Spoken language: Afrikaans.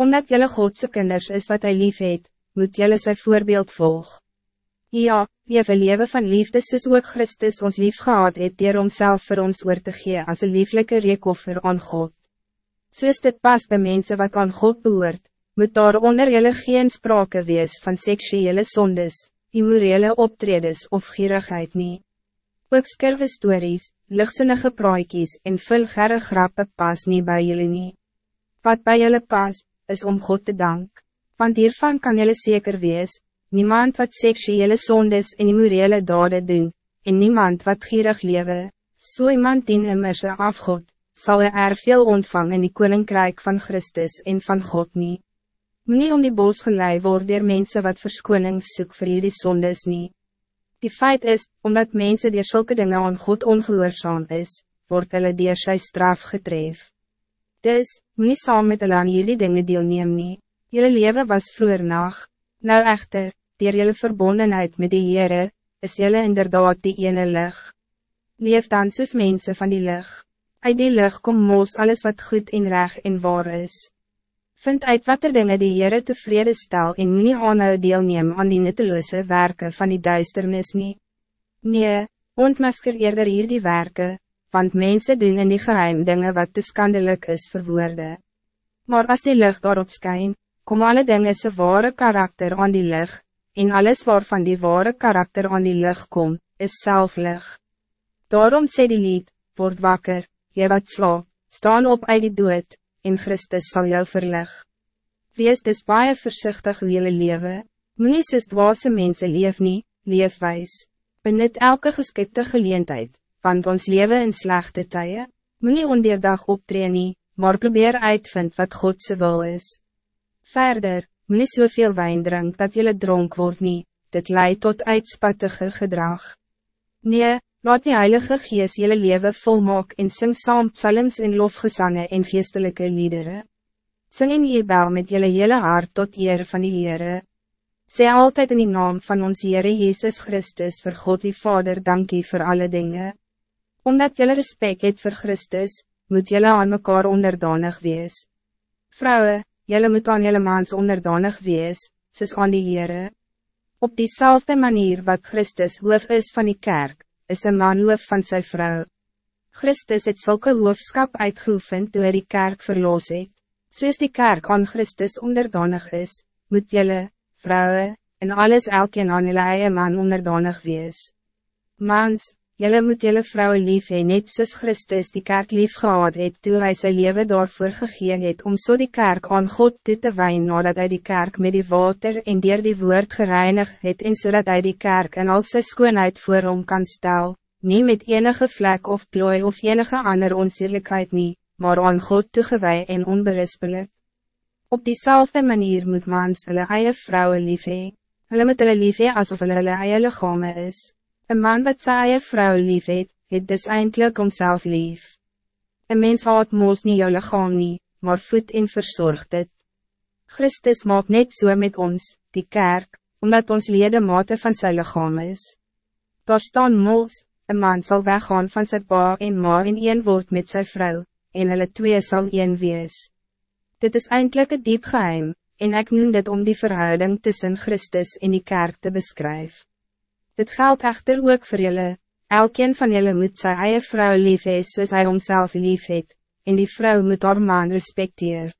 Omdat jelle Godse kinders is wat hij lief het, moet jelle zijn voorbeeld volg. Ja, leef een leven van liefde soos ook Christus ons lief gehad het dier homself vir ons oor te gee as een lieflijke reekoffer aan God. Soos dit pas bij mensen wat aan God behoort, moet daar onder jelle geen sprake wees van seksuele sondes, immorele optredes of gierigheid nie. Ook skerwe stories, lichtsinnige praaikies en vulgare grappe pas niet bij jullie nie. Wat bij jullie pas, is om God te dank. Want hiervan kan jullie zeker wees, niemand wat seksuele sondes en immorele dade doen, en niemand wat gierig lewe, so iemand dien immers de afgod, sal er veel ontvang in die koninkrijk van Christus en van God nie. Moe om die bos gelei word door mensen wat verskonings soek vir jullie sondes nie. Die feit is, omdat mensen die zulke dingen aan God ongehoorzaam is, wordt hulle dier sy straf getref. Dus, moet saam met hulle aan jullie dingen deelneem nie. Jullie leven was vroeger nacht. Nou echter, dier jullie verbondenheid met die Heere, is jullie inderdaad die ene lig. Leef dan soos mense van die lig. Uit die lig kom moos alles wat goed en reg en waar is. Vind uit wat er dinge die Heere tevrede stel en nie aanhou deelneem aan die nutteloze werken van die duisternis nie. Nee, ontmasker eerder hier die werken, want mensen doen in die geheim dingen wat te skandelijk is voor woorden. Maar als die lucht daarop schijnt, kom alle dingen zijn ware karakter aan die lucht, en alles waarvan die ware karakter aan die lucht kom, is zelf lucht. Daarom sê die lied, word wakker, jy wat slaap, staan op uit die dood, en Christus zal jou verlig. Wees dus baie voorzichtig hoe jylle lewe, moet nie soos dwaase mense leef nie, leef wijs. Benut elke geskikte geleentheid, want ons leven in slechte tijden, moet nie ondeerdag optree nie, maar probeer uitvind wat Godse wil is. Verder, moet nie soveel wijn drink dat jullie dronk word nie, dit leidt tot uitspattige gedrag. Nee, laat die Heilige Gees jullie leven volmaak en sing saam psalms en lofgesangen en geestelijke liederen. Sing in jebel met jullie hele hart tot eer van die Heere. Sê altijd in die naam van ons Heere Jezus Christus voor God die Vader dankie voor alle dingen. Omdat jullie respect het voor Christus, moet jullie aan mekaar onderdanig wees. Vrouwen, jullie moet aan jullie maans onderdanig wees, soos aan die Heere. Op diezelfde manier wat Christus hoof is van die kerk, is een man hoof van zijn vrouw. Christus het zulke hoofskap uitgeoefend toe hy die kerk verloos het. Soos die kerk aan Christus onderdanig is, moet jullie, vrouwen, en alles elkeen aan jullie eie man onderdanig wees. Mans, Jelle moet jelle vrouwen lief hee net soos Christus die kerk lief gehad het toe hy sy leven daarvoor gegee het om so die kerk aan God toe te wijn nadat hij die kerk met die water en dier die woord gereinig het en zodat so hij die kerk in al sy skoonheid voor hom kan stel, niet met enige vlek of plooi of enige ander onsierlijkheid nie, maar aan God toegewij en onberispelijk. Op diezelfde manier moet mans hulle eie vrouwen lief hee, hulle moet hulle lief hee asof hulle hulle eie lichame is. Een man wat sy eie vrou lief het, het dus eindelijk omself lief. Een mens haat moos nie jou lichaam nie, maar voed en verzorgt het. Christus maak net zo so met ons, die kerk, omdat ons lede mate van zijn lichaam is. Daar staan moos, een man zal weggaan van zijn pa en ma in een woord met zijn vrouw, en hulle twee zal een wees. Dit is eindelijk het diep geheim, en ik noem dit om die verhouding tussen Christus en die kerk te beschrijven. Dit geldt echter ook voor jullie. Elkeen van jullie moet zijn eigen vrouw lief hee soos hy homself lief het, en die vrouw moet haar man respecteer.